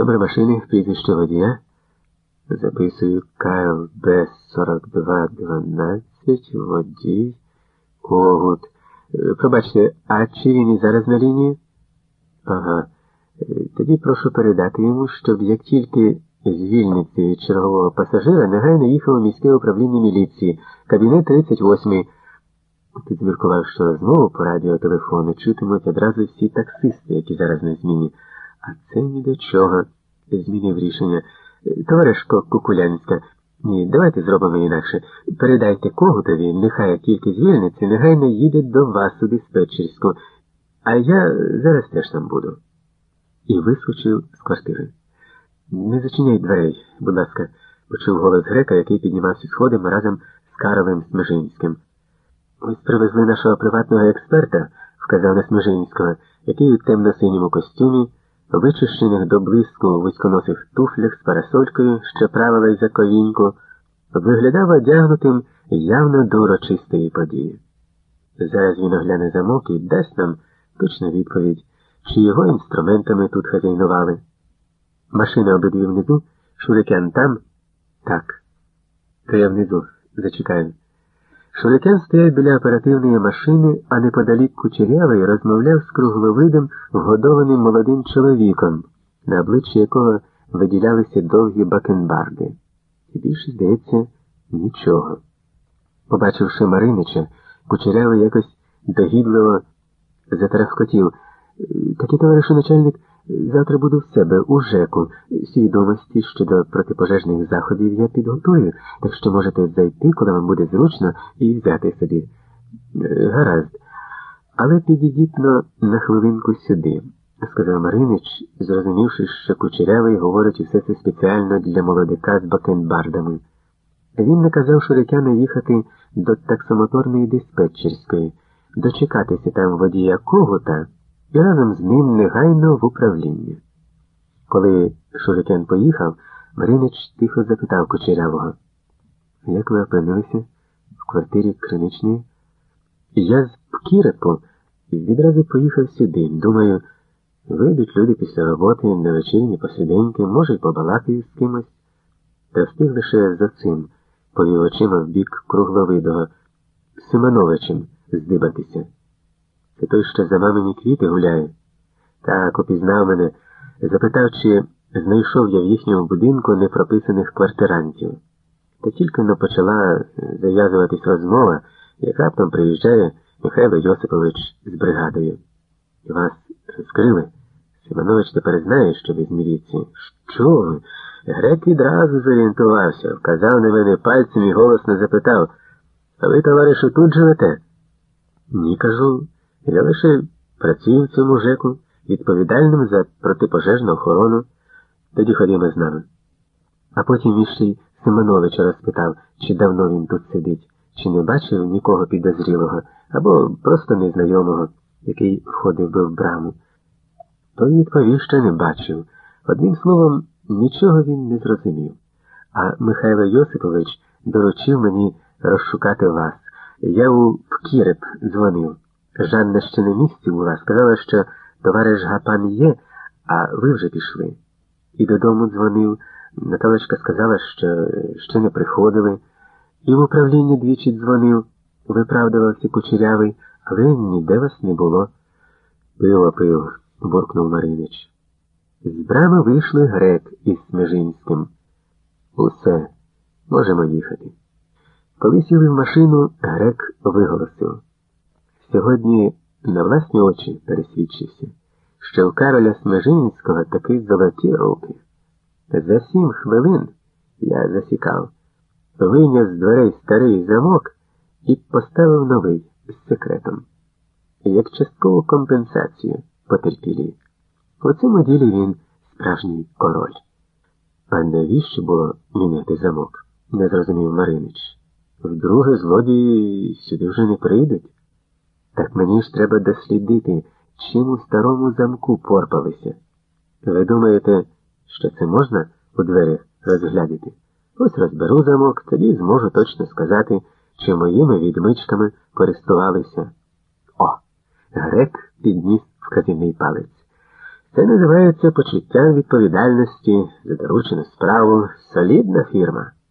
Номер машини, прізвище водія. Записую КЛБ 4212, водій, Когут. Пробачте, а чи він і зараз на лінії? Ага. Е, Тоді прошу передати йому, щоб як тільки звільниться від чергового пасажира, негайно їхав у міське управління міліції, кабінет 38. Тут зміркував, що розмову по радіотелефону чутимуть одразу всі таксисти, які зараз на зміні. А це ні до чого. Змінив рішення. Товаришко Кукулянська, ні, давайте зробимо інакше. Передайте Когутові, нехай тільки звільниться, негайно їде до вас у диспетчерську, а я зараз теж там буду. І вискочив з квартири. Не зачиняй дверей, будь ласка, почув голос грека, який піднімався сходами разом з Каровим Смежинським. Ось привезли нашого приватного експерта, вказав на Смежинського, який у темно-синьому костюмі, вичищених до блиску вузьконосих туфлях з парасолькою, що правила й за ковіньку, виглядав одягнутим явно до урочистої події. Зараз він огляне замок і дасть нам точну відповідь, чи його інструментами тут хазяйнували. Машина обидві внизу, шурикян там? Так. То я внизу, зачекаю. Шурикян стояв біля оперативної машини, а неподалік кучерявий розмовляв з кругловидим, вгодованим молодим чоловіком, на обличчі якого виділялися довгі бакенбарди. І більше, здається, нічого. Побачивши Маринича, кучерявий якось догідливо затарахкотів. Таки, товаришу начальник, завтра буду в себе у ЖЕКу. Свідомості щодо протипожежних заходів я підготую, так що можете зайти, коли вам буде зручно, і взяти собі. Е, Гаразд. Але підійдіть но на хвилинку сюди, сказав Маринич, зрозумівши, що кучерявий говорить усе це спеціально для молодика з бакенбардами. Він наказав Шурикяну їхати до таксомоторної диспетчерської, дочекатися там водія Когута і разом з ним негайно в управління. Коли Шурикян поїхав, Маринич тихо запитав Кучерявого, як ви опинилися в квартирі Криничної? Я з Пкірепу відразу поїхав сюди. Думаю, вийдуть люди після роботи на вечірні посиденьки, може, й побалакаю з кимось. Та встиг лише за цим, повів очима в бік кругловидого, Семеновичем здибатися. Це той, що за мамині квіти гуляє. Так опізнав мене, запитав, чи знайшов я в їхньому будинку непрописаних квартирантів. Та тільки но почала зав'язуватись розмова, як раптом приїжджає Михайло Йосипович з бригадою. І вас розкрили? Семенович тепер знає, що ви з міліції. Що ви? Грек відразу зорієнтувався, вказав на мене пальцем і голосно запитав, а ви, товаришу, тут живете? Ні, кажу. Я лише працюю в цьому ЖЕКу, відповідальним за протипожежну охорону. Тоді ходімо з нами. А потім іще й Семеновича розпитав, чи давно він тут сидить, чи не бачив нікого підозрілого, або просто незнайомого, який входив би в браму. Той відповів, що не бачив. Одним словом, нічого він не зрозумів. А Михайло Йосипович доручив мені розшукати вас. Я у Пкіреп дзвонив. Жанна ще на місці була, сказала, що товариш Гапан є, а ви вже пішли. І додому дзвонив. Наталочка сказала, що ще не приходили. І в управління двічі дзвонив, виправдувався кучерявий, але ніде вас не було. Пиво пив, буркнув Маринич. З брами вийшли грек із Смежинським. Усе, можемо їхати. Коли сіли в машину, грек виголосив. Сьогодні на власні очі пересвідчився, що у Кароля Смежинського таки золоті руки. За сім хвилин я засікав, вийняв з дверей старий замок і поставив новий з секретом, як часткову компенсацію потерпілі. У цьому ділі він справжній король. А навіщо було міняти замок? не зрозумів Маринич. Вдруге злодії сюди вже не прийдуть. Так мені ж треба дослідити, чим у старому замку порпалися. Ви думаєте, що це можна у дверях розглядіти? Ось розберу замок, тоді зможу точно сказати, чи моїми відмичками користувалися. О! Грек підніс вказівний палець. Це називається почуттям відповідальності за доручену справу солідна фірма.